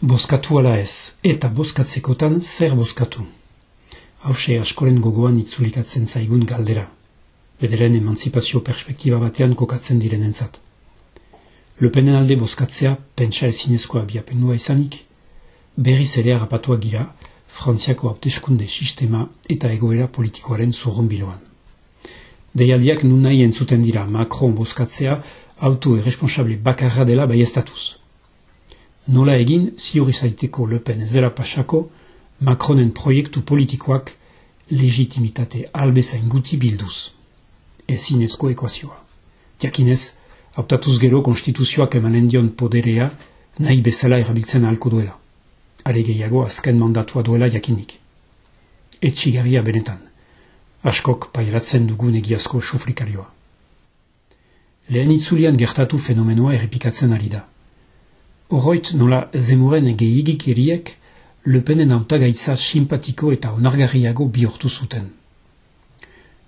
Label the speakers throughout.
Speaker 1: Boskatu ala ez, eta boskatzekotan zer boskatu. Hauxe askoren gogoan itzulikatzen zaigun galdera. Bederen emantzipazio perspektiba batean kokatzen direnentzat. Lepenen alde boskatzea pentsa ezinezkoa biapenua izanik, berriz ere harrapatua gira, Frantziako hauteskunde sistema eta egoera politikoaren zurrun biloan. Deialdiak nun nahi entzuten dira Macron boskatzea auto irresponsable bakarra dela bai estatuz. Nola egin, ziur izaiteko lepen zera pasako, Macronen proiektu politikoak legitimitate albezain guti bilduz. Ezin ezko ekuazioa. Diakinez, hautatuz gero konstituzioak emanen dion poderea nahi bezala erabiltzen ahalko duela. Are gehiago azken mandatua duela jakinik. Etxigarria benetan. Askok pairatzen dugun egiazko sofrikarioa. Lehen itzulian gertatu fenomenoa errepikatzen ari da. Horroit nola zemuren gehiagik eriek, lepenen autagaitza simpatiko eta onargarriago bihortu zuten.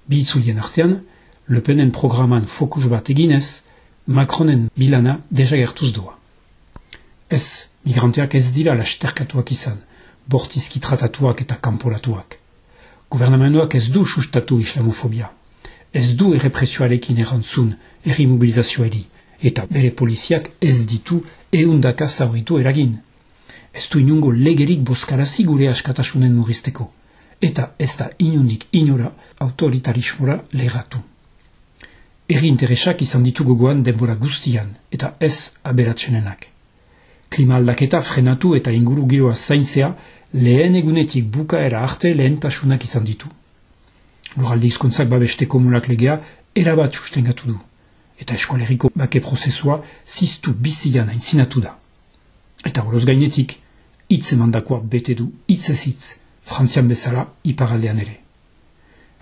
Speaker 1: Bi itzulien artean, lepenen programan fokus bat eginez, Macronen bilana desagertuz doa. Ez, migranteak ez dira lasterkatuak izan, bortizki tratatuak eta kanporatuak. Gobernamentoak ez du sustatu islamofobia ez du errepresioarekin errantzun erri mobilizazioari, eta bere poliziak ez ditu eundaka zauritu eragin. Ez du inungo legerik boskarazi gure askatasunen murrizteko, eta ez da inundik inora autoritarismora leheratu. Erri interesak izan ditu gogoan denbora guztian, eta ez aberatzenenak. Klima aldaketa frenatu eta inguru giroa zaintzea lehen egunetik bukaera arte lehentasunak izan ditu. Lurralde izkontzak babesteko mulak legea erabat sustengatu du. Eta eskoleriko bake prozesua ziztu bizian aintzinatu da. Eta horoz gainetik, hitz emandakoa bete du hitz ez hitz, frantzian bezala iparaldean ere.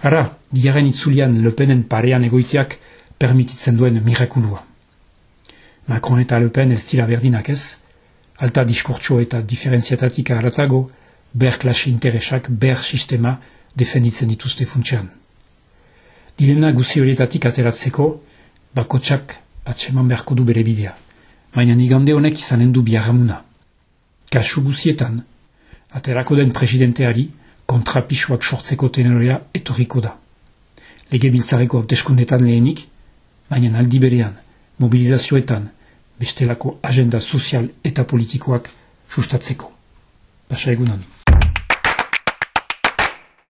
Speaker 1: Ara, bigarren itzulian lepenen parean egoiteak permititzen duen mirakulua. Macron eta lepen ez dira berdinak ez, alta diskurtso eta diferentziatatik aratago, ber klase interesak, ber sistema, defenditzen dituzte funtsean. Dilema guzi horietatik ateratzeko, bakotsak atseman beharko du bere bidea, baina nigande honek izanen du biarramuna. Kasu guzietan, aterako den presidenteari kontrapisuak sortzeko tenorea etorriko da. Lege biltzareko hauteskundetan lehenik, baina aldi berean, mobilizazioetan, bestelako agenda sozial eta politikoak sustatzeko. Basa egunan.